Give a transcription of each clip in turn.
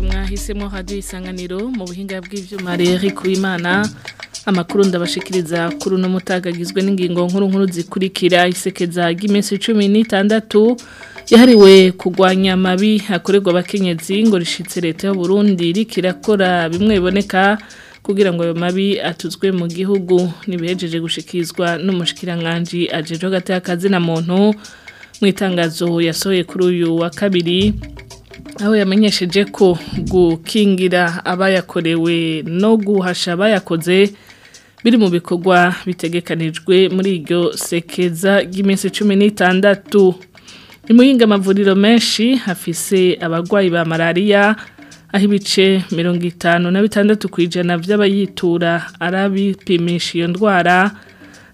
mwahisemo radiyo isanganiro mu buhinga bw'ibyuma rero imana amakuru ndabashikiriza kuri uno mutaga n'ingingo nkuru nkuru zikurikira isekeza ry'iminsi cumi n'itandatu yahariwe kugwanya mabi akorerwa abakenyezi ngo rishyitse leta Burundi rikirakora bimwe biboneka kugira ngo ayo mabi atuzwe mu gihugu ntibihejeje gushikizwa n'umushikiranganji ajejwe hagati y'akazi na muntu mu itangazo yasohoye kuri uyu wa kabiri aho yamenyesheje ko gukingira abayakorewe no guhasha abayakoze biri mu bikorwa bitegekanijwe muri iryo sekeza ry'iminsi cumi n'itandatu ni muhinga amavuriro menshi hafise abarwayi ba malariya aho ibice mirongo itanu na bitandatu ku ijana by'abayitura ari abipimisha iyo ndwara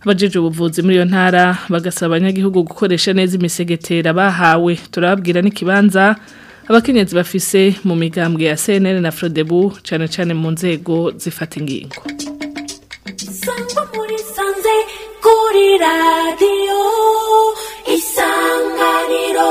abajeje ubuvuzi muri iyo ntara bagasaba abanyagihugu gukoresha neza imisegetera bahawe turababwira n'ikibanza abakenyezi bafise mu migambwe ya CNL na Frodebu cyane cyane mu nzego zifata ingingo Sangwa muri sanze kuri radio isanganiro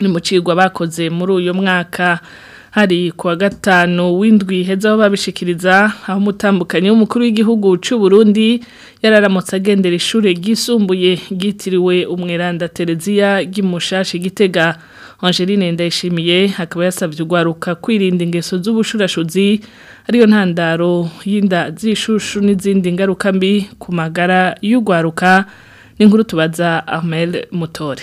ni mu cigwa bakoze muri uyu mwaka hari kuwa gatanu w'indwi heza aho babishikiriza aho umutambukanyi w'umukuru w'igihugu cy'u Burundi yararamutse agendera ishuri ryisumbuye ryitiriwe umweranda Tereziya ry'imushashi gitega Angeline Ndayishimiye akaba yasabye urwaruka kwirinda ingeso z'ubushurashuzi ariyo ntandaro y'inda z'ishushu n'izindi ngaruka mbi ku magara y'urwaruka n'inkuru tubaza Ahmed Mutore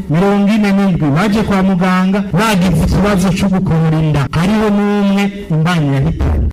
mirongo ine n'indwi baje kwa muganga bagize ikibazo cyo gukomora inda hariho n'umwe imbanyi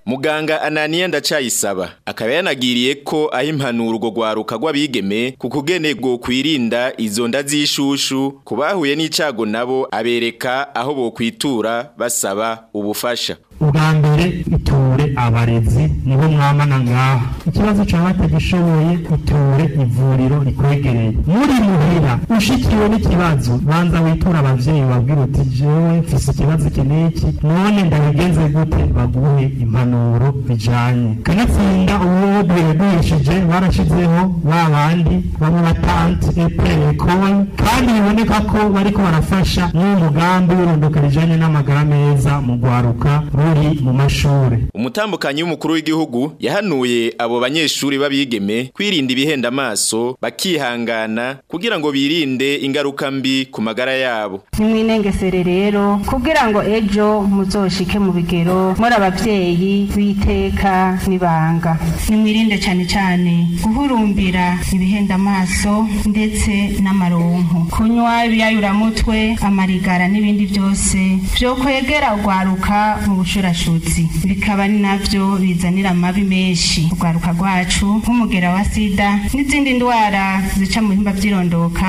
muganga ananiya ndacayisaba akaba yanagiriye ko aho impanuro urwo rwaruka rw'abigeme ku kugenerwa kwirinda izo nda z'ishushu ku bahuye n'icyago nabo abereka aho bokwitura basaba ubufasha ubwa mbere iture abarezi nibo mwamana ngaha ikibazo cyaba batagishoboye iture ivuriro rikwegereye muri muhira ushikiwe n'ikibazo banza witura ababyeyi babwira uti jewe mfise ikibazo iki n'iki none ndabigenze gute baguhe impanuro bijanye kanatsinda uwo duhegurishije barashizeho ba bandi bamwe batanti eperekoni kandi biboneka ko bariko barafasha n'uwo mugambi w'irondokera rijanye n'amagara meza mu gwaruka buri mu mashuri umutambukanyi w'umukuru w'igihugu yahanuye abo banyeshuri babigeme kwirinda ibihenda amaso bakihangana kugira ngo birinde ingaruka mbi ku magara yabo nimwinegesere rero kugira ngo ejo muzoshike mu bigero muri ababyeyi b'iteka n'ibanga nimwirinde cyane cyane guhurumbira ibihenda amaso ndetse n'amaronko kunywa ibiyayuramutwe amarigara n'ibindi byose byo kwegera urwaruka mu bushobozi inshurashuzi bikaba ni nabyo bizanira amabi menshi urwaruka rwacu nk'umugera wa sida n'izindi ndwara zica mu bihimba by'irondoka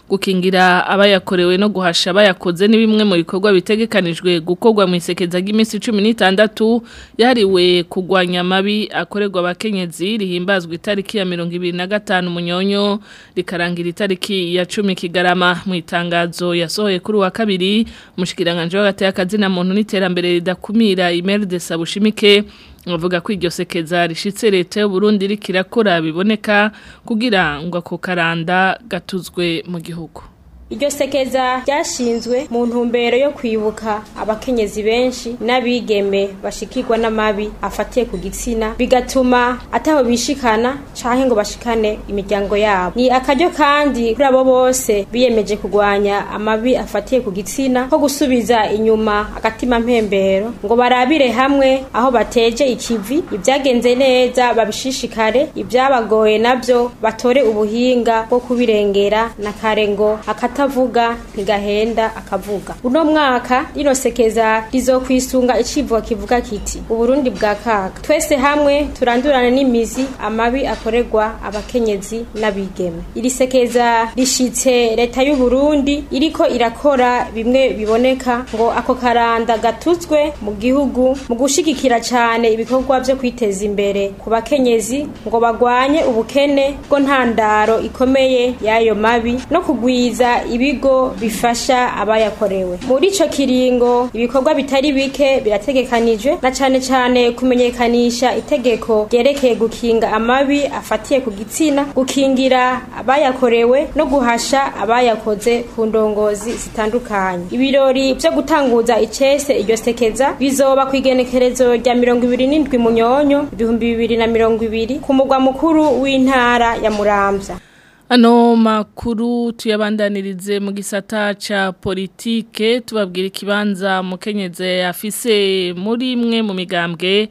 gukingira abayakorewe no guhasha abayakoze ni bimwe mu bikorwa bitegekanijwe gukogwa mu isekeza ry'iminsi cumi yariwe kugwanya mabi akoregwa akorerwa abakenyezi rihimbazwa itariki ya mirongo ibiri na gatanu umunyonyo rikarangira itariki ya cumi kigarama mu itangazo yasohoye kuri wa kabiri umushyikiranganje w'agateye akazina muntu n'iterambere ridakumira imeri de sabushimike bavuga ko iryo sekeza rishyitse leta y'uburundi rikira ko rabiboneka kugira ngo ako karanda gatuzwe mu gihugu iryo sekeza ryashinzwe mu ntumbero yo kwibuka abakenyezi benshi n'abigeme bashikirwa n'amabi afatiye ku gitsina bigatuma ataho bishikana canke ngo bashikane imiryango yabo ni akaryo kandi kuri abo bose biyemeje kurwanya amabi afatiye ku gitsina ko gusubiza inyuma agatima mpembero ngo barabire hamwe aho bateje ikivi ibyagenze neza babishishikare ibyabagoye nabyo batore ubuhinga bwo kubirengera na kare ngo akati atavuga ntigahenda akavuga uno mwaka rino sekeza rizokwisunga icivuga kivuga kiti uburundi bwa kaka twese hamwe turandurana n'imizi amabi akoregwa abakenyezi n'abigeme iri sekeza rishitse leta y'u Burundi iriko irakora bimwe biboneka ngo ako karanda gatutswe mu gihugu mu gushigikira cyane ibikorwa byo kwiteza imbere ku bakenyezi ngo bagwanye ubukene bwo ntandaro ikomeye y'ayo mabi no kugwiza ibigo bifasha abayakorewe muri ico kiringo ibikorwa bitari bike birategekanijwe na cane cane kumenyekanisha itegeko ryerekeye gukinga amabi afatiye ku gitsina gukingira abayakorewe no guhasha abayakoze ku ndongozi zitandukanye ibirori vyo gutanguza icese iryo sekeza bizoba kwigenekerezo rya mirongo ibiri n'indwi munyonyo ibihumbi bibiri na mirongo ibiri ku mugwa mukuru w'intara ya muramvya Ano makuru tuyabandanirize mu gisata ca politike tubabwira ikibanza mukenyeze afise muri mwe mu migambwe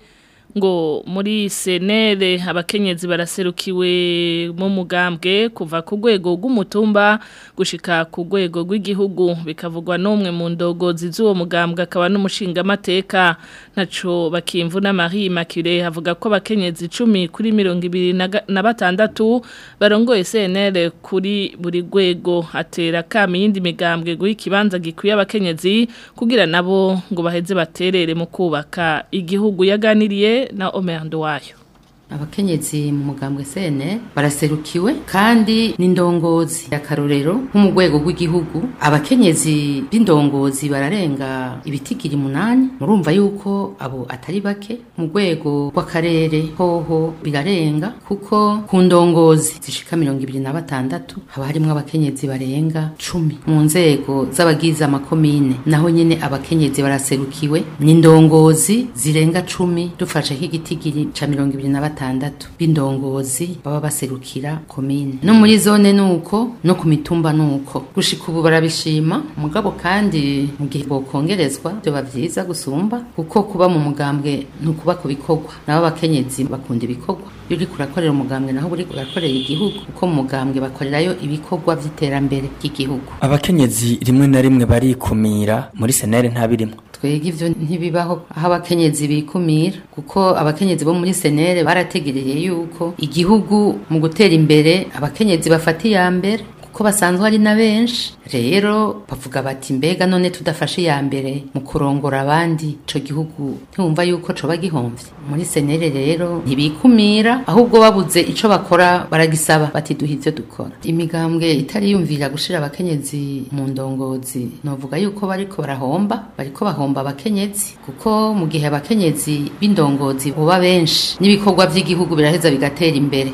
ngo muri senere abakenyezi baraserukiwe mu mugambwe kuva ku rwego rw'umutumba gushika ku rwego rw'igihugu bikavugwa n'umwe mu ndogozi z'uwo mugambwe akaba n'umushingamateka ntaco bakimvu na Marie Makire avuga ko abakenyezi icumi kuri mirongo ibiri na batandatu barongoye senere kuri buri rwego atera kama iyindi migambwe guha ikibanza gikwiye abakenyezi kugira nabo ngo baheze baterere mu kubaka igihugu yaganiriye na omendo wayo abakenyezi mu mugambwe sene baraserukiwe kandi n'indongozi ya karorero nko mu rwego rw'igihugu abakenyezi b'indongozi bararenga ibitigiri munani murumva yuko abo atari bake mu rwego rw'akarere hoho birarenga kuko ku ndongozi zishika mirongo ibiri na batandatu haba harimwo abakenyezi barenga cumi mu nzego z'abagize amakomine naho nyine abakenyezi baraserukiwe n'indongozi zirenga cumi dufashe nk'igitigiri cya mirongo ibiri na batandatu batandatu b'indongozi baba baserukira komine no muri zone nuko no ku mitumba nuko gushika ubu barabishima mugabo kandi mu gihe bokongerezwa byoba vyiza gusumba kuko kuba mu mugambwe nukuba ku bikorwa nabo bakenyezi bakunda ibikorwa iyo uriko urakorera umugambwe naho uriko kurakorera igihugu kuko mu mugambwe bakorerayo ibikorwa by’iterambere ry'igihugu abakenyezi rimwe na rimwe barikumira muri senere ntabirimo twega ibyo ntibibaho aho abakenyezi bikumira kuko abakenyezi bo muri senere barat ategereye yuko igihugu mu gutera imbere abakenyezi bafata iya mbere ko basanzwe ari na benshi rero bavuga bati mbega none tudafashe iya mbere mu kurongora abandi icyo gihugu ntiwumva yuko coba gihomvye muri senere rero ntibikumira ahubwo babuze icyo bakora baragisaba bati duha ibyo dukora imigambwe itari yumvira gushira abakenyezi mu ndongozi novuga yuko bariko barahomba bariko bahomba abakenyezi kuko mu gihe abakenyezi b'indongozi buba benshi n'ibikorwa by'igihugu biraheza bigatera imbere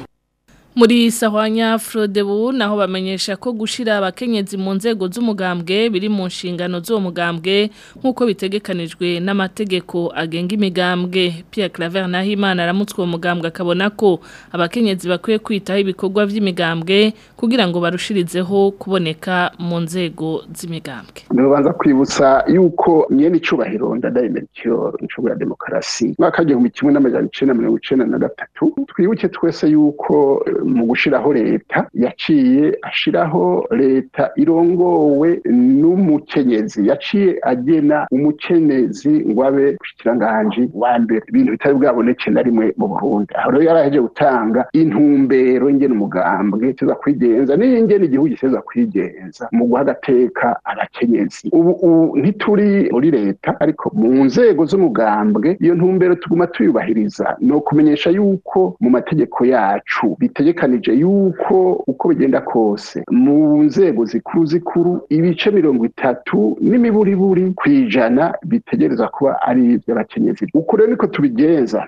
muri sahwanya frodebu naho bamenyesha ko gushira abakenyezi mu nzego z'umugambwe biri mu nshingano z'uwo mugambwe nk'uko bitegekanijwe n'amategeko agenga imigambwe Pierre Claver Nahimana aramutswe uwo mugambwe akabona ko abakenyezi bakwiye kwitaho ibikorwa by'imigambwe kugira ngo barushirizeho kuboneka mu nzego z'imigambwe ntibanza kwibutsa yuko mwene icyubahiro ndadaye melchior inshuro ya demokarasi mwaka w'igihumbi kimwe n'amajana icenda mirongo icenda na gatatu twibuke twese yuko eh, mu gushiraho leta yaciye ashyiraho leta irongowe n'umukenyezi yaciye agena umukenyezi ngo abe kushikiranganje wa mbere ibintu bitari bwaboneke na rimwe mu burundi aho rero yaraheje gutanga intumbero ngene umugambwe tuza kwigira kwigenza niyo ngene igihugu gishobora kwigenza mu guha agateka abakenyezi ubu ntituri muri leta ariko mu nzego z'umugambwe iyo ntumbero tuguma tuyubahiriza ni ukumenyesha yuko mu mategeko yacu bitegekanije yuko uko bigenda kose mu nzego zikuru zikuru ibice mirongo itatu n'imiburiburi ku ijana bitegereza kuba ari iby'abakenyezi uko rero niko tubigenza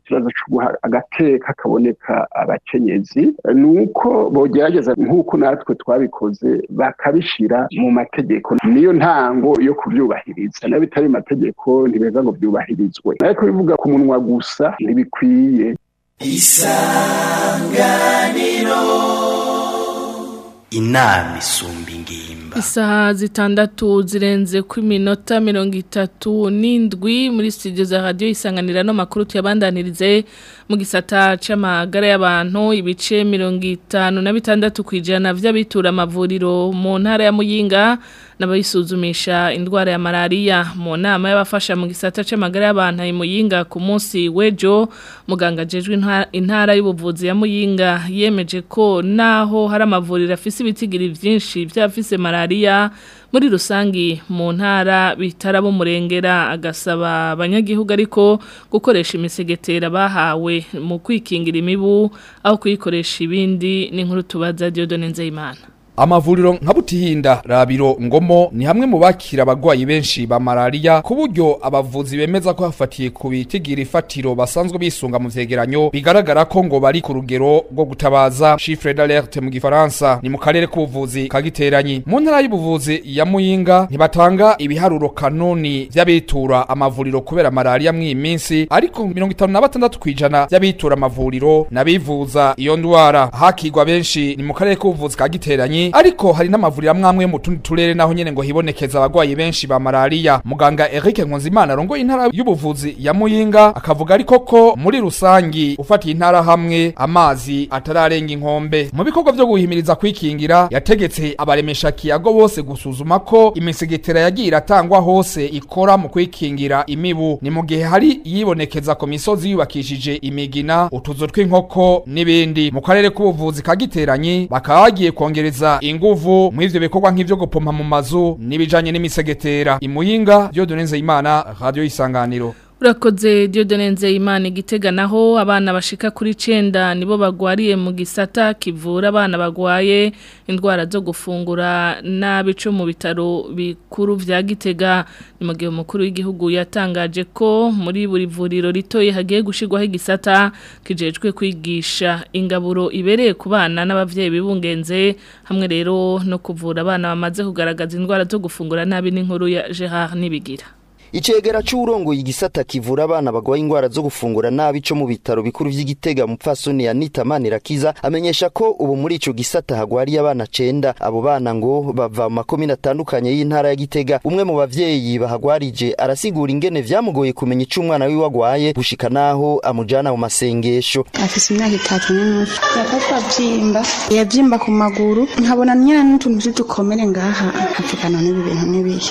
kibazo co guha agateka kaboneka abakenyezi ni uko bogerageza nk'uko natwe twabikoze bakabishira mu mategeko niyo ntango yo kubyubahiriza nayo bitari mu mategeko ntibeza ngo byubahirizwe ariko bivuga ku munwa gusa ntibikwiye ikomeye isanganiro inama isumba ingimba isaha zitandatu zirenze ku minota mirongo itatu n'indwi muri studio za radiyo isanganira n'amakuru tuyabandanirize mu gisata cy'amagara y'abantu ibice mirongo itanu na bitandatu ku ijana by'abitura amavuriro mu ntara ya muyinga n'abayisuzumisha indwara ya malariya mu nama y'abafasha mu gisata c'amagara y'abantu muyinga ku munsi w'ejo muganga jejwe intara y'ubuvuzi ya muyinga yemeje ko naho hari amavuriro afise ibitigiri byinshi by'abafise malariya muri rusangi mu ntara Murengera agasaba abanyagihugu ariko gukoresha imisegetera bahawe mu kwikingira imibu aho kuyikoresha ibindi n'inkuru tubaza Dieudonne Nzeyimana amavuriro nka butihinda rabiro ngomo ni hamwe mu bakira abagwayi benshi ba malaria ku buryo abavuzi bemeza ko hafatiye ku bitigira ifatiro basanzwe bisunga mu vyegeranyo bigaragara ko ngo bari ku rugero rwo gutabaza chiffre d'alerte mu gifaransa ni mu karere k'ubuvuzi ka giteranyi mu ntara y'ubuvuzi ya muyinga ntibatanga ibiharuro kanoni by’abitura amavuriro kubera malaria mw'iyi minsi ariko mirongo itanu na batandatu kw'ijana vy'abitura amavuriro n'abivuza iyo ndwara hakigwa benshi ni mu karere k'ubuvuzi ka giteranyi ariko hari n'amavuriro amwe amwe mu tundi turere naho nyene ngo hibonekeza abagwayi benshi ba Malariya muganga Eric Nkunzimana arongoye intara y'ubuvuzi ya Muyinga akavuga ariko ko muri rusange ufatiye intara hamwe amazi atararenga inkombe mu bikorwa byo guhimiriza kwikingira yategetse abaremesha kiyago bose gusuzuma ko imisegetera yagiye iratangwa hose ikora mu kwikingira imibu ni mu gihe hari yibonekeza ku misozi yubakishije imigina utuzu tw'inkoko n'ibindi mu karere k'ubuvuzi kagiteranye Giteranyi bakaba bagiye kongereza inguvu muri ivyo bikorwa nk'ivyo gupompa mu mazu n'ibijanye n'imisegetera imuhinga Dieudonne Imana radio isanganiro urakoze Diodone Nzeyimana igitega naho abana bashika kuri 9 nibo bagwariye mu gisata kivura abana bagwaye indwara zo gufungura nabico mu bitaro bikuru vya Gitega ni mu gihe umukuru w'igihugu yatangaje ko muri buri vuriro ritoye hagiye gushirwaho igisata kijejwe kwigisha ingaburo ibereye kubana bana n'abavyeyi bibungenze hamwe rero no kuvura abana bamaze kugaragaza indwara zo gufungura nabi n'inkuru ya Gerard Nibigira icegera c'uwurongoye igisata kivura abana bagwaye indwara zo gufungura nabi co mu bitaro bikuru vy'igitega mupfasoni anita manirakiza amenyesha ko ubu muri ico gisata hagwariye abana cenda abo bana ngo bava mu makomine atandukanye y'intara ya gitega umwe mu bavyeyi bahagwarije arasigura ingene vyamugoye kumenya ico umwana wiwe agwaye gushika naho amujana mu masengesho afise imyaka itatu n'inusu yafatwa vyimba yavyimba ku maguru nkabona nyana n'utuntu tudukomere ngaha nkapfukana n'ibi bintu n'ibihe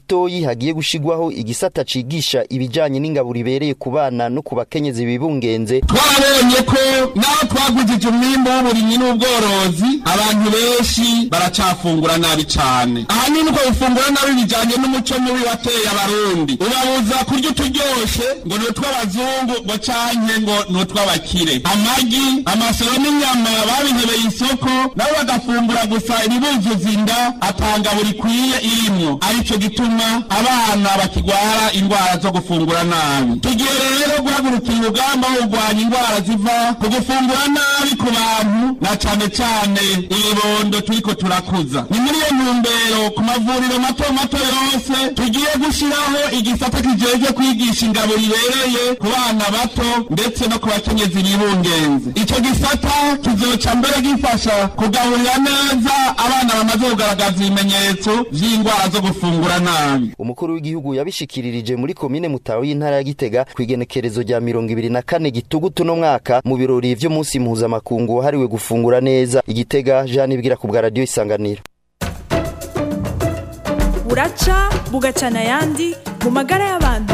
ritoyi hagiye gushigwaho igisata cigisha ibijyanye n’ingabo ribereye ku bana no ku bakenyezi bibungenze twabonye ko naho twagujije umwimbo w'uburimyi n'ubworozi abantu benshi baracafungura nabi cyane ahanini uko bifungura nabi bijyanye n'umuco mubi wateye abarundi ubabuza kurya uturyoshe ngo ni utw'abazungu ngo canke ngo ni utw'abakire amagi amasoro n'inyama babihebeye isoko nabo bagafungura gusa ibibuzuza inda atanga buri kwiye irimwo aricyo gituma abana bakigwara indwara zo gufungura nabi tugiye rero guhagurukira urugamba wo kurwanya indwara ziva ku gufungura nabi ku bantu na cyane cyane ibibondo turiko turakuza ni muri iyo ntumbero ku mavuriro mato mato yose tugiye gushyiraho igisata kigeze kwigisha ingabo ribereye ku bana bato ndetse no ku bakenyezi bibungenze icyo gisata kizoca mbere gifasha kugaburira neza abana bamaze kugaragaza ibimenyetso by'indwara zo gufungura nabi umukuru w'igihugu yabishikiririje muri komine mutawe y'intara ya gitega kwigenekere icyorezo rya mirongo ibiri na kane gitugutu uno mwaka mu birori by'umunsi mpuzamakungu wahariwe gufungura neza igitega jean ibwira ku bwa radiyo isanganiro buraca bugacana ayandi mu magara y'abantu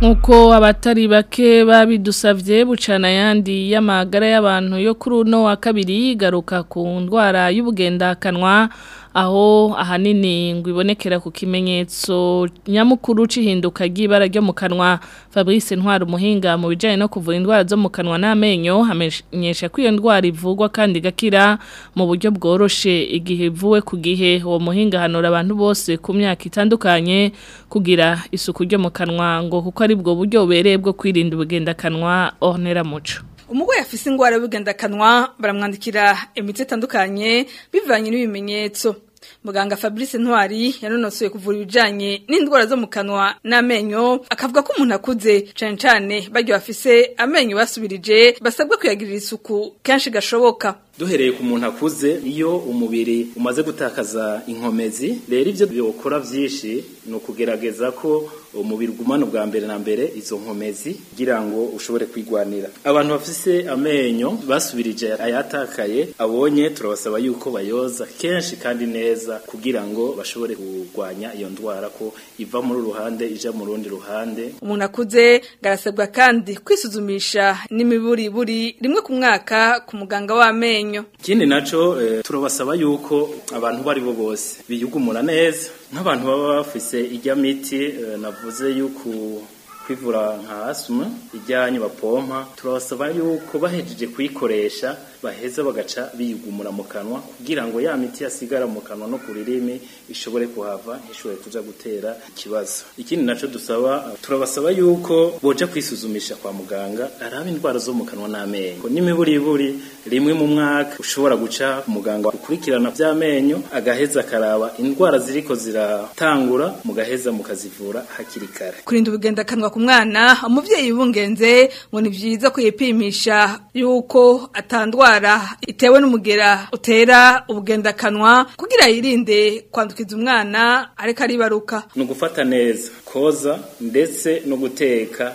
nkuko abatari bake babidusabye bucana ayandi y'amagara y'abantu yo kuri uno wa kabiri yigaruka ku ndwara y'ubugendakanwa aho ahanini ngo ibonekera ku kimenyetso nyamukuru cy'ihinduka ry'ibara ryo mu kanwa fabrice ntwara umuhinga mu bijyanye no kuvura indwara zo mu kanwa n'amenyo hamenyesha ko iyo ndwara ivugwa kandi gakira mu buryo bworoshye igihe vuwe ku gihe uwo muhinga hanura abantu bose ku myaka itandukanye kugira isuku ryo mu kanwa ngo kuko ari bwo buryo bubereye bwo kwirinda ubugendakanwa ornera muco umugore yafise ingwara y'ubugendakanwa baramwandikira imiti itandukanye bivanye n'ibimenyetso muganga fabrice ntwari yanonosoye kuvura ibijyanye n'indwara zo mu kanwa n'amenyo akavuga ko umuntu akuze cyane cyane baryo bafise amenyo basubirije basabwa kuyagirira isuku kenshi gashoboka duhereye ku muntu akuze iyo umubiri umaze gutakaza inkomezi rero ibyo byokora byinshi ni ukugerageza ko umubiri ugumana ubwa mbere na mbere izo nkomezi kugira ngo ushobore kwigwanira abantu bafise amenyo basubirije ayatakaye abonye turabasaba yuko bayoza kenshi kandi neza kugira ngo bashobore kurwanya iyo ndwara ko iva muri uruhande ija mu rundi ruhande umuntu akuze garasabwa kandi kwisuzumisha n'imiburiburi rimwe ku mwaka ku muganga w'amenyo iryinyo ikindi nacyo eh, turabasaba yuko abantu bari bo bose biyugumura neza nk'abantu baba bafise ijya miti eh, navuze yuko kwivura nka asuma ijyanye bapompa turabasaba yuko bahejeje kuyikoresha baheza bagaca biyigumura mu kanwa kugira ngo ya miti yasigara mu kanwa no ku rurimi ishobore kuhava ntishobore kuja gutera ikibazo ikindi naco dusaba turabasaba yuko boja kwisuzumisha kwa muganga araba indwara zo mu kanwa n'amenyo n'imiburiburi rimwe mu mwaka ushobora guca muganga ukurikirana by'amenyo agaheza akaraba indwara ziriko ziratangura mugaheza mukazivura hakiri kare kurinda ubugenda ubugendakanwa ku mwana umubyeyi bungenze ngo ni byiza kwipimisha yuko atandwara indwara itewe n'umugera utera ubugendakanwa kugira yirinde kwandukiza umwana areka aribaruka ni ugufata neza koza ndetse no guteka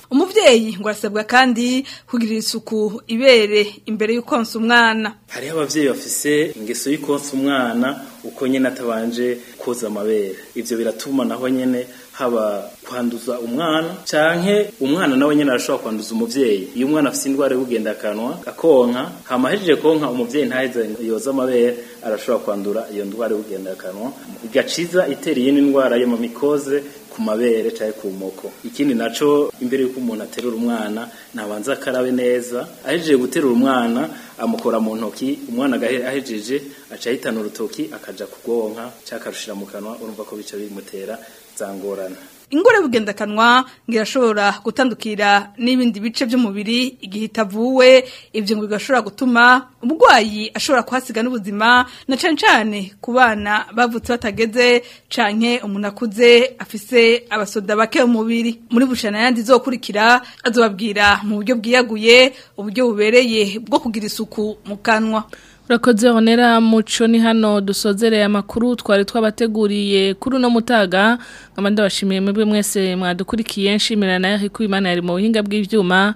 umubyeyi ngo arasabwa kandi kugirira isuku ibere imbere y'uko umwana hariho ababyeyi bafite afise ingeso y'ukonsa umwana uko nyene atabanje koza amabere ivyo biratuma naho nyene haba kwanduza umwana canke umwana nawe nyene arashobora kwanduza umuvyeyi iyo umwana afise indwara y'ubugenda kanwa akonka hama ahejeje konka umuvyeyi ntaheze yoza amabere arashobora kwandura iyo ndwara y'ubugenda kanwa igaciza itera iyindi ndwara mikoze ku mabere cyangwa ku moko ikindi naco imbere y'uko umuntu aterura umwana nabanza akarabe neza ahejeje guterura umwana amukora mu ntoki umwana ahejeje aca ahitana urutoki akaja kugonka cyangwa akarushira mu kanwa urumva ko bica bimutera zangorana ingore y'ubugendakanwa irashobora gutandukira n'ibindi bice by'umubiri igihe itavuwe ibyo ngo bigashobora gutuma umurwayi ashobora kuhasiga n'ubuzima na cyane cyane ku bavutse batageze canke umuntu akuze afise abasoda bake umubiri muri bushana yandi zokurikira azobabwira mu buryo bwiyaguye uburyo bubereye bwo kugira isuku mu kanwa urakoze honera muco ni hano dusozereye amakuru twari twabateguriye kuri uno mutaga nkaba ndabashimiye mwebwe mwese mwadukurikiye nshimira nawe ariko imana yari mu buhinga bw'ibyuma